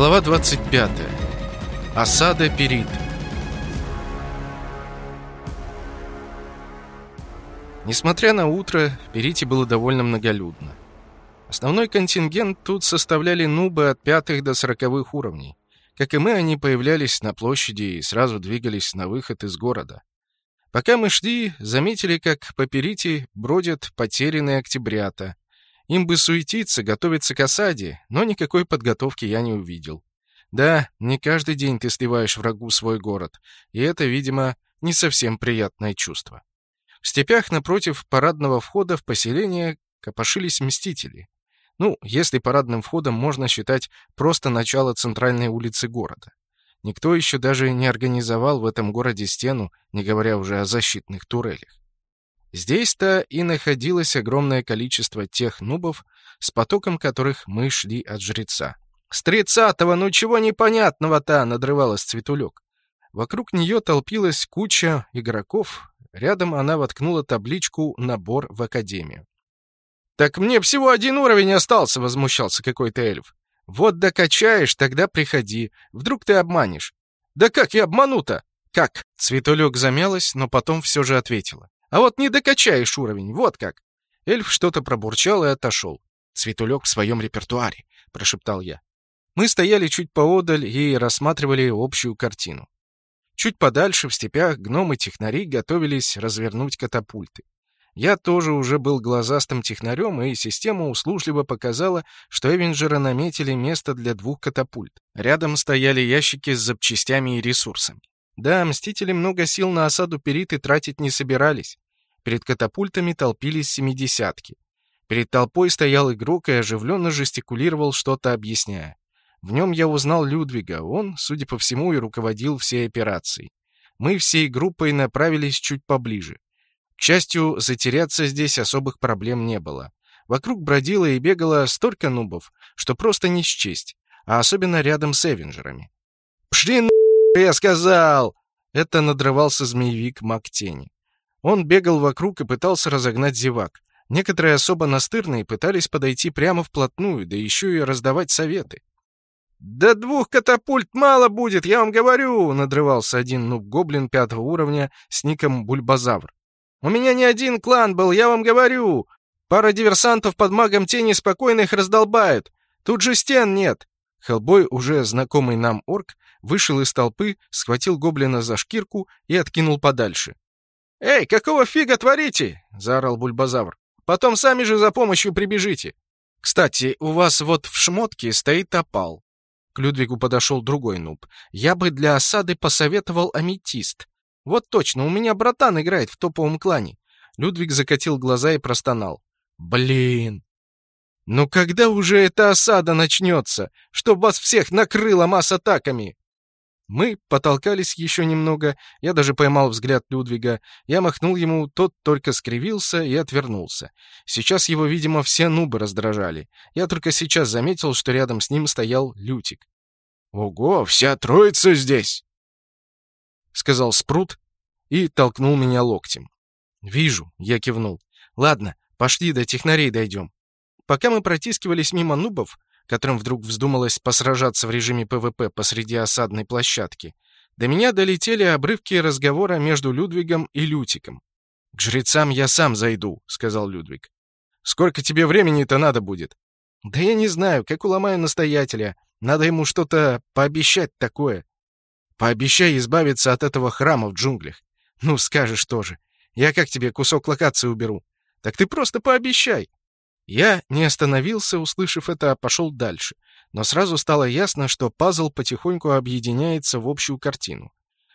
Глава 25. Осада Перит. Несмотря на утро, в Перите было довольно многолюдно. Основной контингент тут составляли нубы от пятых до сороковых уровней. Как и мы, они появлялись на площади и сразу двигались на выход из города. Пока мы шли, заметили, как по Перите бродят потерянные октябрята. Им бы суетиться, готовиться к осаде, но никакой подготовки я не увидел. Да, не каждый день ты сливаешь врагу свой город, и это, видимо, не совсем приятное чувство. В степях напротив парадного входа в поселение копошились мстители. Ну, если парадным входом можно считать просто начало центральной улицы города. Никто еще даже не организовал в этом городе стену, не говоря уже о защитных турелях. Здесь-то и находилось огромное количество тех нубов, с потоком которых мы шли от жреца. «С тридцатого, ну чего непонятного-то?» — надрывалась Цветулек. Вокруг нее толпилась куча игроков. Рядом она воткнула табличку «Набор в Академию». «Так мне всего один уровень остался!» — возмущался какой-то эльф. «Вот докачаешь, тогда приходи. Вдруг ты обманешь». «Да как я обману-то?» «Как?» Цветулек замялась, но потом все же ответила. А вот не докачаешь уровень, вот как. Эльф что-то пробурчал и отошел. Цветулек в своем репертуаре, прошептал я. Мы стояли чуть поодаль и рассматривали общую картину. Чуть подальше, в степях, гномы-технари готовились развернуть катапульты. Я тоже уже был глазастым технарем, и система услужливо показала, что Эвенджеры наметили место для двух катапульт. Рядом стояли ящики с запчастями и ресурсами. Да, мстители много сил на осаду Периты тратить не собирались. Перед катапультами толпились семидесятки. Перед толпой стоял игрок и оживленно жестикулировал, что-то объясняя. В нем я узнал Людвига, он, судя по всему, и руководил всей операцией. Мы всей группой направились чуть поближе. К счастью, затеряться здесь особых проблем не было. Вокруг бродило и бегало столько нубов, что просто не счесть, а особенно рядом с Эвенджерами. «Пшли «Я сказал!» Это надрывался змеевик маг тени. Он бегал вокруг и пытался разогнать зевак. Некоторые особо настырные пытались подойти прямо вплотную, да еще и раздавать советы. «Да двух катапульт мало будет, я вам говорю!» — надрывался один нуб-гоблин пятого уровня с ником Бульбазавр. «У меня не один клан был, я вам говорю! Пара диверсантов под магом тени спокойно их раздолбают! Тут же стен нет!» Хеллбой, уже знакомый нам орк, вышел из толпы, схватил гоблина за шкирку и откинул подальше. «Эй, какого фига творите?» — заорал Бульбазавр. «Потом сами же за помощью прибежите». «Кстати, у вас вот в шмотке стоит опал». К Людвигу подошел другой нуб. «Я бы для осады посоветовал аметист. Вот точно, у меня братан играет в топовом клане». Людвиг закатил глаза и простонал. «Блин, ну когда уже эта осада начнется, чтоб вас всех накрыло масс-атаками?» Мы потолкались еще немного, я даже поймал взгляд Людвига. Я махнул ему, тот только скривился и отвернулся. Сейчас его, видимо, все нубы раздражали. Я только сейчас заметил, что рядом с ним стоял Лютик. «Ого, вся троица здесь!» — сказал Спрут и толкнул меня локтем. «Вижу», — я кивнул. «Ладно, пошли до технарей дойдем». Пока мы протискивались мимо нубов, которым вдруг вздумалось посражаться в режиме ПВП посреди осадной площадки, до меня долетели обрывки разговора между Людвигом и Лютиком. «К жрецам я сам зайду», — сказал Людвиг. «Сколько тебе времени-то надо будет?» «Да я не знаю, как уломаю настоятеля. Надо ему что-то пообещать такое». «Пообещай избавиться от этого храма в джунглях». «Ну, скажешь тоже. Я как тебе кусок локации уберу?» «Так ты просто пообещай». Я не остановился, услышав это, а пошел дальше. Но сразу стало ясно, что пазл потихоньку объединяется в общую картину.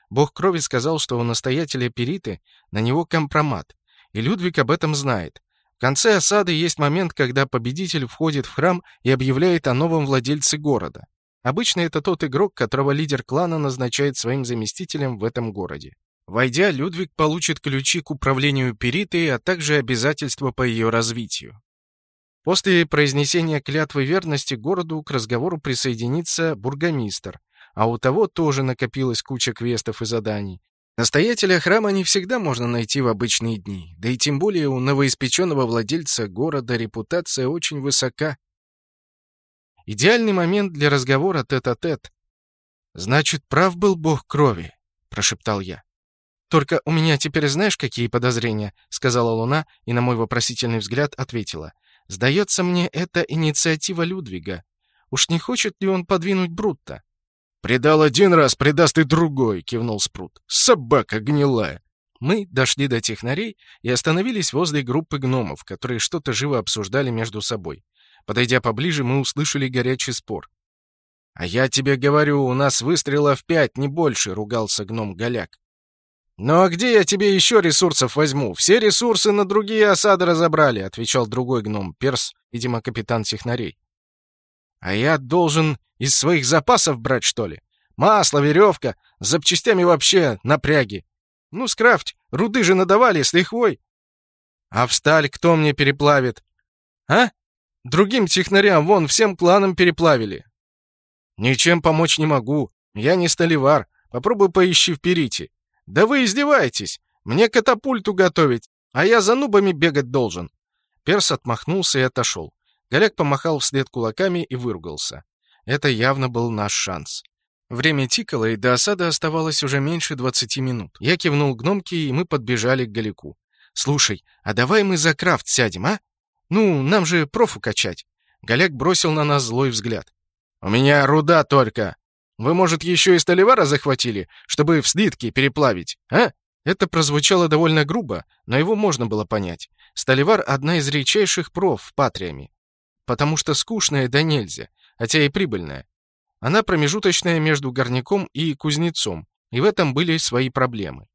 Бог крови сказал, что у настоятеля Периты на него компромат, и Людвиг об этом знает. В конце осады есть момент, когда победитель входит в храм и объявляет о новом владельце города. Обычно это тот игрок, которого лидер клана назначает своим заместителем в этом городе. Войдя, Людвиг получит ключи к управлению Перитой, а также обязательства по ее развитию. После произнесения клятвы верности городу к разговору присоединится бургомистр, а у того тоже накопилась куча квестов и заданий. Настоятеля храма не всегда можно найти в обычные дни, да и тем более у новоиспеченного владельца города репутация очень высока. Идеальный момент для разговора тет-а-тет. «Значит, прав был бог крови», — прошептал я. «Только у меня теперь знаешь, какие подозрения?» — сказала Луна и на мой вопросительный взгляд ответила. «Сдается мне, это инициатива Людвига. Уж не хочет ли он подвинуть Брутта?» «Предал один раз, предаст и другой», — кивнул Спрут. «Собака гнилая». Мы дошли до технарей и остановились возле группы гномов, которые что-то живо обсуждали между собой. Подойдя поближе, мы услышали горячий спор. «А я тебе говорю, у нас выстрелов пять, не больше», — ругался гном Голяк. «Ну а где я тебе еще ресурсов возьму? Все ресурсы на другие осады разобрали», — отвечал другой гном, перс, видимо, капитан технарей. «А я должен из своих запасов брать, что ли? Масло, веревка, с запчастями вообще напряги. Ну, скрафть, руды же надавали с лихвой. А в кто мне переплавит? А? Другим технарям вон всем кланам переплавили. Ничем помочь не могу. Я не сталевар. Попробуй поищи в перите. Да вы издеваетесь. Мне катапульту готовить, а я за нубами бегать должен. Перс отмахнулся и отошел. Голяк помахал вслед кулаками и выругался. Это явно был наш шанс. Время тикало, и до осады оставалось уже меньше двадцати минут. Я кивнул гномке, и мы подбежали к Галику. «Слушай, а давай мы за крафт сядем, а? Ну, нам же профу качать». Голяк бросил на нас злой взгляд. «У меня руда только. Вы, может, еще и столевара захватили, чтобы в слитки переплавить, а?» Это прозвучало довольно грубо, но его можно было понять. Столевар — одна из редчайших проф в Патриаме. Потому что скучная да нельзя, хотя и прибыльная. Она промежуточная между горняком и кузнецом, и в этом были свои проблемы.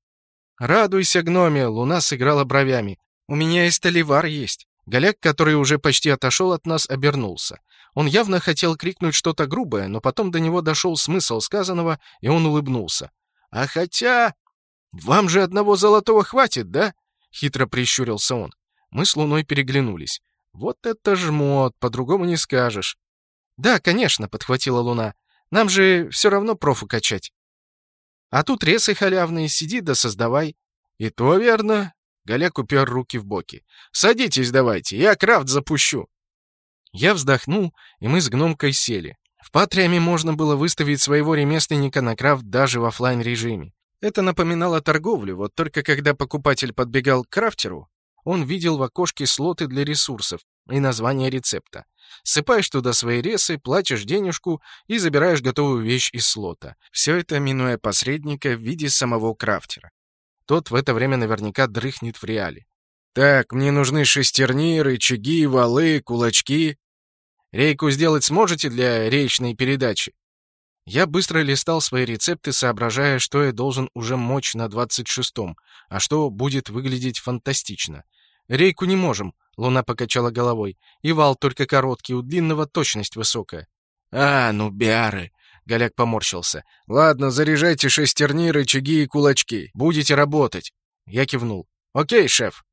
«Радуйся, гноме!» — луна сыграла бровями. «У меня и столевар есть». Голяк, который уже почти отошел от нас, обернулся. Он явно хотел крикнуть что-то грубое, но потом до него дошел смысл сказанного, и он улыбнулся. «А хотя... Вам же одного золотого хватит, да?» — хитро прищурился он. Мы с Луной переглянулись. «Вот это жмот, по-другому не скажешь». «Да, конечно», — подхватила Луна. «Нам же все равно профу качать». «А тут ресы халявные, сиди да создавай». «И то верно». Голяк упер руки в боки. «Садитесь давайте, я крафт запущу». Я вздохнул, и мы с гномкой сели. В Патриаме можно было выставить своего ремесленника на крафт даже в офлайн режиме Это напоминало торговлю, вот только когда покупатель подбегал к крафтеру, он видел в окошке слоты для ресурсов и название рецепта. Сыпаешь туда свои ресы, платишь денежку и забираешь готовую вещь из слота. Все это минуя посредника в виде самого крафтера. Тот в это время наверняка дрыхнет в реале. «Так, мне нужны шестерни, рычаги, валы, кулачки. Рейку сделать сможете для речной передачи?» Я быстро листал свои рецепты, соображая, что я должен уже мочь на 26-м, а что будет выглядеть фантастично. Рейку не можем, Луна покачала головой. И вал только короткий, у длинного точность высокая. А, ну биары. Голяк поморщился. Ладно, заряжайте шестерни, рычаги и кулачки. Будете работать. Я кивнул. Окей, шеф.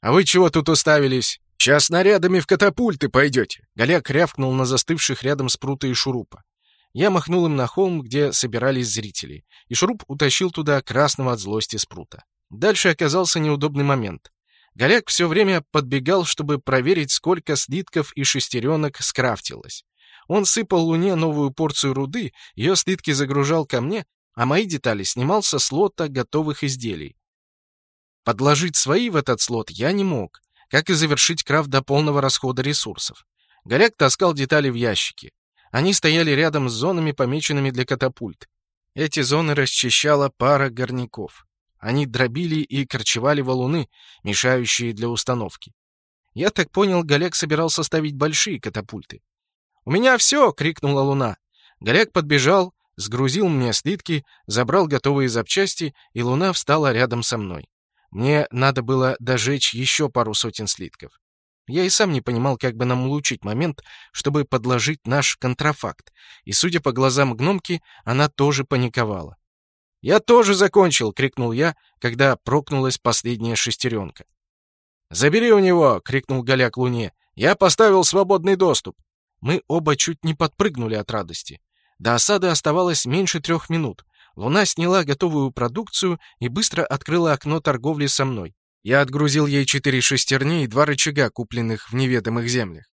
А вы чего тут уставились? Сейчас снарядами в катапульты пойдете. Голяк рявкнул на застывших рядом спрута и шурупа. Я махнул им на холм, где собирались зрители, и шуруп утащил туда красного от злости спрута. Дальше оказался неудобный момент. Голяк все время подбегал, чтобы проверить, сколько слитков и шестеренок скрафтилось. Он сыпал Луне новую порцию руды, ее слитки загружал ко мне, а мои детали снимал со слота готовых изделий. Подложить свои в этот слот я не мог, как и завершить крафт до полного расхода ресурсов. Горяк таскал детали в ящики. Они стояли рядом с зонами, помеченными для катапульт. Эти зоны расчищала пара горняков. Они дробили и корчевали валуны, мешающие для установки. Я так понял, Галек собирался ставить большие катапульты. «У меня все!» — крикнула Луна. Галек подбежал, сгрузил мне слитки, забрал готовые запчасти, и Луна встала рядом со мной. Мне надо было дожечь еще пару сотен слитков. Я и сам не понимал, как бы нам улучшить момент, чтобы подложить наш контрафакт, и, судя по глазам гномки, она тоже паниковала. «Я тоже закончил!» — крикнул я, когда прокнулась последняя шестеренка. «Забери у него!» — крикнул Голяк Луне. «Я поставил свободный доступ!» Мы оба чуть не подпрыгнули от радости. До осады оставалось меньше трех минут. Луна сняла готовую продукцию и быстро открыла окно торговли со мной. Я отгрузил ей четыре шестерни и два рычага, купленных в неведомых землях.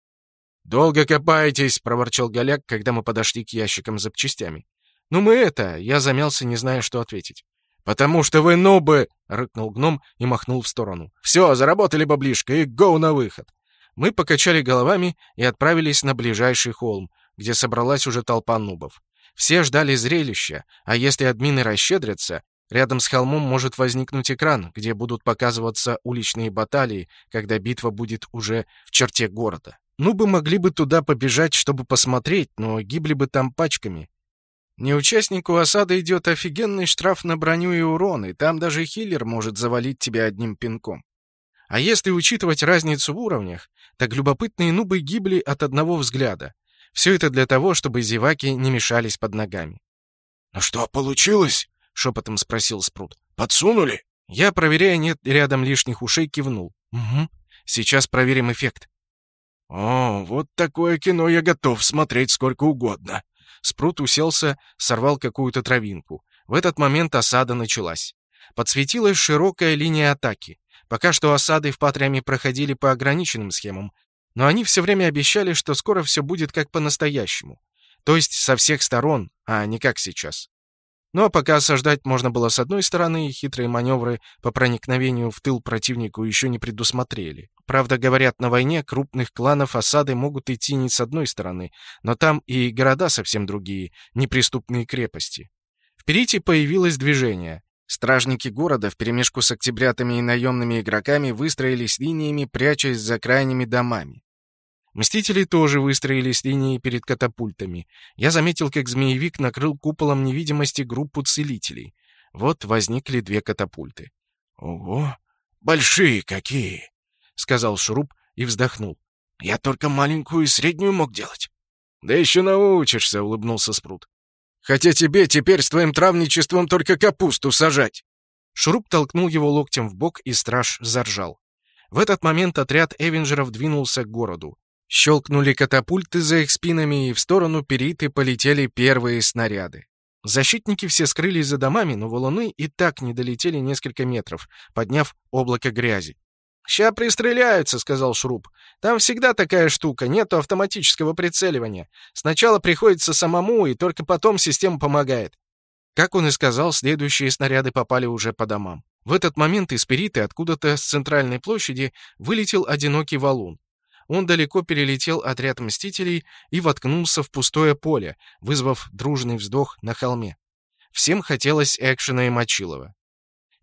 «Долго копаетесь!» — проворчал Голяк, когда мы подошли к ящикам с запчастями. «Ну мы это...» — я замялся, не зная, что ответить. «Потому что вы нубы!» — рыкнул гном и махнул в сторону. «Все, заработали баблишко и гоу на выход!» Мы покачали головами и отправились на ближайший холм, где собралась уже толпа нубов. Все ждали зрелища, а если админы расщедрятся, рядом с холмом может возникнуть экран, где будут показываться уличные баталии, когда битва будет уже в черте города. Нубы могли бы туда побежать, чтобы посмотреть, но гибли бы там пачками. Не участнику осады идет офигенный штраф на броню и урон, и там даже хиллер может завалить тебя одним пинком. А если учитывать разницу в уровнях, так любопытные нубы гибли от одного взгляда. Все это для того, чтобы зеваки не мешались под ногами. «Ну что, получилось?» — шепотом спросил Спрут. «Подсунули?» Я, проверяя, нет рядом лишних ушей, кивнул. «Угу. Сейчас проверим эффект». «О, вот такое кино я готов смотреть сколько угодно». Спрут уселся, сорвал какую-то травинку. В этот момент осада началась. Подсветилась широкая линия атаки. Пока что осады в Патриаме проходили по ограниченным схемам, но они все время обещали, что скоро все будет как по-настоящему. То есть со всех сторон, а не как сейчас. Ну а пока осаждать можно было с одной стороны, хитрые маневры по проникновению в тыл противнику еще не предусмотрели. Правда, говорят, на войне крупных кланов осады могут идти не с одной стороны, но там и города совсем другие, неприступные крепости. В Перите появилось движение. Стражники города вперемешку с октябрятами и наемными игроками выстроились линиями, прячась за крайними домами. Мстители тоже выстроились линией перед катапультами. Я заметил, как змеевик накрыл куполом невидимости группу целителей. Вот возникли две катапульты. «Ого! Большие какие!» — сказал Шуруп и вздохнул. «Я только маленькую и среднюю мог делать». «Да еще научишься», — улыбнулся Спрут. Хотя тебе теперь с твоим травничеством только капусту сажать!» Шуруп толкнул его локтем в бок, и страж заржал. В этот момент отряд эвенджеров двинулся к городу. Щелкнули катапульты за их спинами, и в сторону Периты полетели первые снаряды. Защитники все скрылись за домами, но валуны и так не долетели несколько метров, подняв облако грязи. «Ща пристреляются», — сказал Шруб. «Там всегда такая штука, нету автоматического прицеливания. Сначала приходится самому, и только потом система помогает». Как он и сказал, следующие снаряды попали уже по домам. В этот момент из Периты откуда-то с центральной площади вылетел одинокий валун. Он далеко перелетел отряд мстителей и воткнулся в пустое поле, вызвав дружный вздох на холме. Всем хотелось экшена и Мочилова.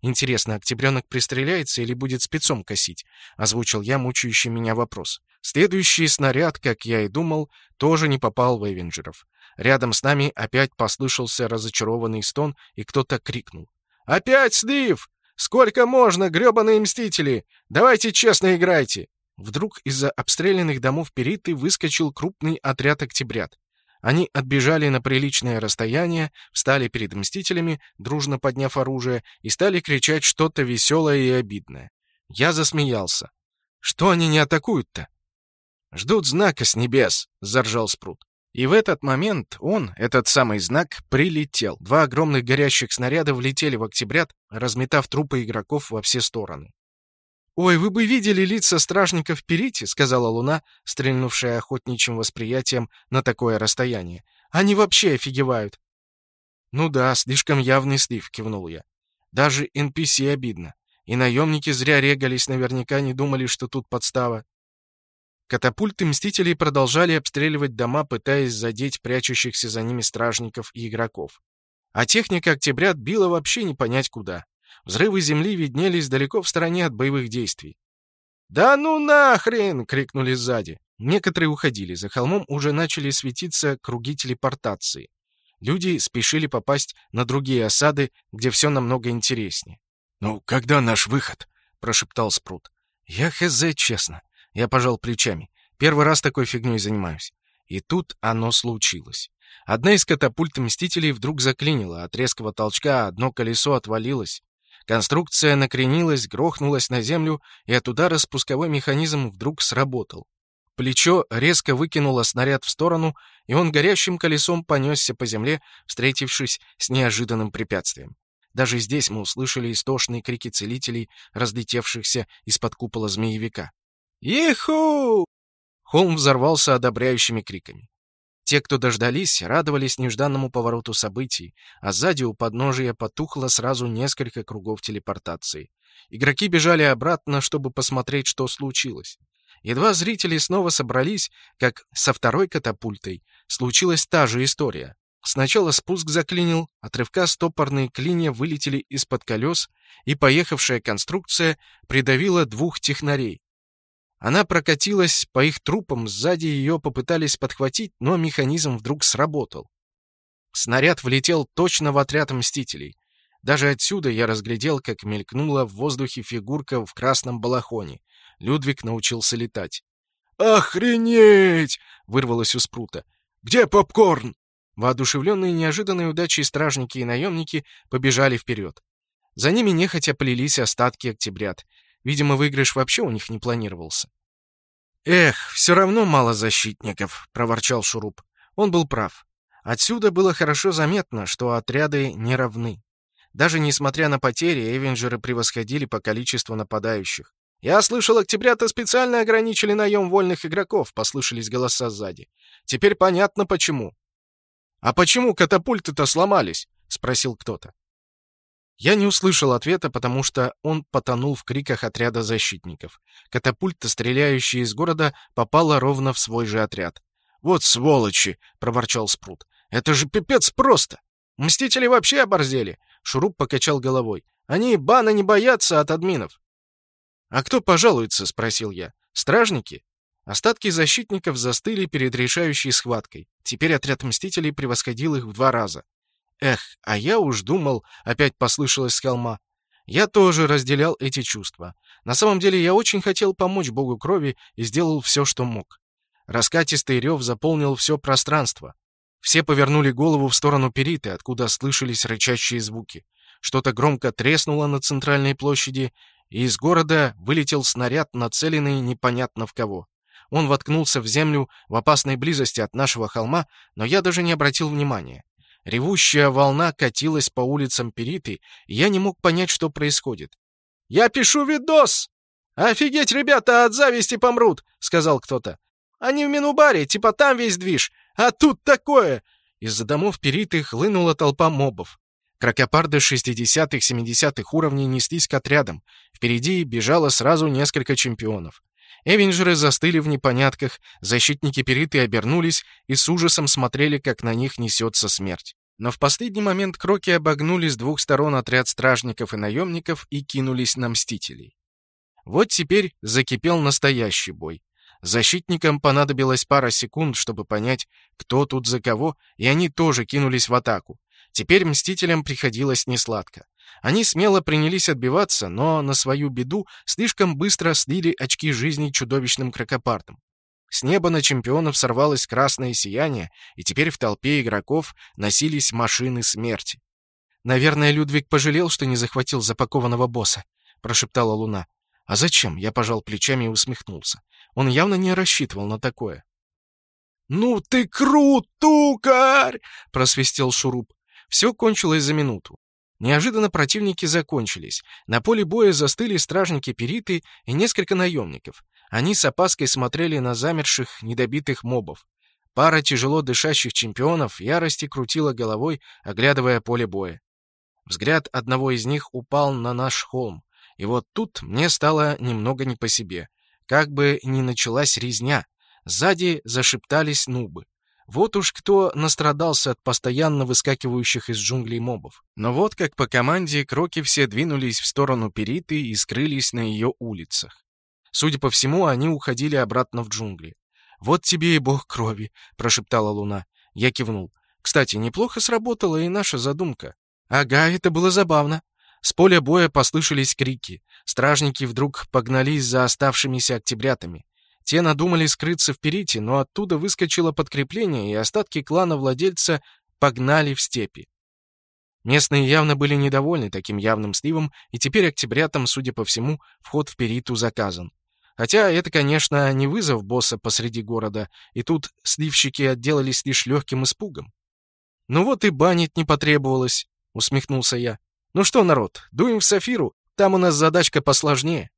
«Интересно, октябренок пристреляется или будет спецом косить?» — озвучил я мучающий меня вопрос. Следующий снаряд, как я и думал, тоже не попал в Эвенджеров. Рядом с нами опять послышался разочарованный стон, и кто-то крикнул. «Опять слив! Сколько можно, грёбаные мстители! Давайте честно играйте!» Вдруг из-за обстрелянных домов Периты выскочил крупный отряд октябрят. Они отбежали на приличное расстояние, встали перед мстителями, дружно подняв оружие, и стали кричать что-то веселое и обидное. Я засмеялся. «Что они не атакуют-то?» «Ждут знака с небес», — заржал Спрут. И в этот момент он, этот самый знак, прилетел. Два огромных горящих снаряда влетели в октябрят, разметав трупы игроков во все стороны. «Ой, вы бы видели лица стражников Перити», — сказала Луна, стрельнувшая охотничьим восприятием на такое расстояние. «Они вообще офигевают». «Ну да, слишком явный слив», — кивнул я. «Даже NPC обидно. И наемники зря регались, наверняка не думали, что тут подстава». Катапульты Мстителей продолжали обстреливать дома, пытаясь задеть прячущихся за ними стражников и игроков. А техника Октябрят била вообще не понять куда. Взрывы земли виднелись далеко в стороне от боевых действий. «Да ну нахрен!» — крикнули сзади. Некоторые уходили. За холмом уже начали светиться круги телепортации. Люди спешили попасть на другие осады, где все намного интереснее. «Ну, когда наш выход?» — прошептал Спрут. «Я хз, честно». Я пожал плечами. Первый раз такой фигней занимаюсь. И тут оно случилось. Одна из катапульт Мстителей вдруг заклинила. От резкого толчка одно колесо отвалилось. Конструкция накренилась, грохнулась на землю, и от удара спусковой механизм вдруг сработал. Плечо резко выкинуло снаряд в сторону, и он горящим колесом понесся по земле, встретившись с неожиданным препятствием. Даже здесь мы услышали истошные крики целителей, разлетевшихся из-под купола змеевика. «Иху!» Холм взорвался одобряющими криками. Те, кто дождались, радовались нежданному повороту событий, а сзади у подножия потухло сразу несколько кругов телепортации. Игроки бежали обратно, чтобы посмотреть, что случилось. Едва зрители снова собрались, как со второй катапультой случилась та же история. Сначала спуск заклинил, отрывка стопорные клинья вылетели из-под колес, и поехавшая конструкция придавила двух технарей. Она прокатилась по их трупам, сзади ее попытались подхватить, но механизм вдруг сработал. Снаряд влетел точно в отряд Мстителей. Даже отсюда я разглядел, как мелькнула в воздухе фигурка в красном балахоне. Людвиг научился летать. «Охренеть!» — вырвалось у Спрута. «Где попкорн?» Воодушевленные неожиданной удачей стражники и наемники побежали вперед. За ними нехотя плелись остатки октябрят. Видимо, выигрыш вообще у них не планировался. «Эх, все равно мало защитников», — проворчал Шуруп. Он был прав. Отсюда было хорошо заметно, что отряды не равны. Даже несмотря на потери, эвенджеры превосходили по количеству нападающих. «Я слышал, октябрята специально ограничили наем вольных игроков», — послышались голоса сзади. «Теперь понятно, почему». «А почему катапульты-то сломались?» — спросил кто-то. Я не услышал ответа, потому что он потонул в криках отряда защитников. Катапульта, стреляющая из города, попала ровно в свой же отряд. «Вот сволочи!» — проворчал Спрут. «Это же пипец просто! Мстители вообще оборзели!» Шуруп покачал головой. «Они бана не боятся от админов!» «А кто пожалуется?» — спросил я. «Стражники?» Остатки защитников застыли перед решающей схваткой. Теперь отряд Мстителей превосходил их в два раза. Эх, а я уж думал, опять послышалось с холма. Я тоже разделял эти чувства. На самом деле я очень хотел помочь Богу Крови и сделал все, что мог. Раскатистый рев заполнил все пространство. Все повернули голову в сторону Периты, откуда слышались рычащие звуки. Что-то громко треснуло на центральной площади, и из города вылетел снаряд, нацеленный непонятно в кого. Он воткнулся в землю в опасной близости от нашего холма, но я даже не обратил внимания. Ревущая волна катилась по улицам Периты, и я не мог понять, что происходит. «Я пишу видос! Офигеть, ребята, от зависти помрут!» — сказал кто-то. «Они в Минубаре, типа там весь движ, а тут такое!» Из-за домов Периты хлынула толпа мобов. Кракопарды 60-х, 70-х уровней неслись к отрядам. Впереди бежало сразу несколько чемпионов. Эвенджеры застыли в непонятках, защитники Периты обернулись и с ужасом смотрели, как на них несется смерть. Но в последний момент Кроки обогнули с двух сторон отряд стражников и наемников и кинулись на Мстителей. Вот теперь закипел настоящий бой. Защитникам понадобилось пара секунд, чтобы понять, кто тут за кого, и они тоже кинулись в атаку. Теперь Мстителям приходилось несладко. Они смело принялись отбиваться, но на свою беду слишком быстро слили очки жизни чудовищным крокопартам. С неба на чемпионов сорвалось красное сияние, и теперь в толпе игроков носились машины смерти. «Наверное, Людвиг пожалел, что не захватил запакованного босса», — прошептала Луна. «А зачем?» — я пожал плечами и усмехнулся. Он явно не рассчитывал на такое. «Ну ты крут, тукарь!» — просвистел Шуруп. Все кончилось за минуту. Неожиданно противники закончились. На поле боя застыли стражники-периты и несколько наемников. Они с опаской смотрели на замерших, недобитых мобов. Пара тяжело дышащих чемпионов ярости крутила головой, оглядывая поле боя. Взгляд одного из них упал на наш холм. И вот тут мне стало немного не по себе. Как бы ни началась резня. Сзади зашептались нубы. Вот уж кто настрадался от постоянно выскакивающих из джунглей мобов. Но вот как по команде кроки все двинулись в сторону Периты и скрылись на ее улицах. Судя по всему, они уходили обратно в джунгли. «Вот тебе и бог крови», — прошептала Луна. Я кивнул. «Кстати, неплохо сработала и наша задумка». «Ага, это было забавно». С поля боя послышались крики. Стражники вдруг погнались за оставшимися октябрятами. Те надумали скрыться в Перите, но оттуда выскочило подкрепление, и остатки клана владельца погнали в степи. Местные явно были недовольны таким явным сливом, и теперь октябрятам, судя по всему, вход в Периту заказан. Хотя это, конечно, не вызов босса посреди города, и тут сливщики отделались лишь легким испугом. «Ну вот и банить не потребовалось», — усмехнулся я. «Ну что, народ, дуем в Сафиру, там у нас задачка посложнее».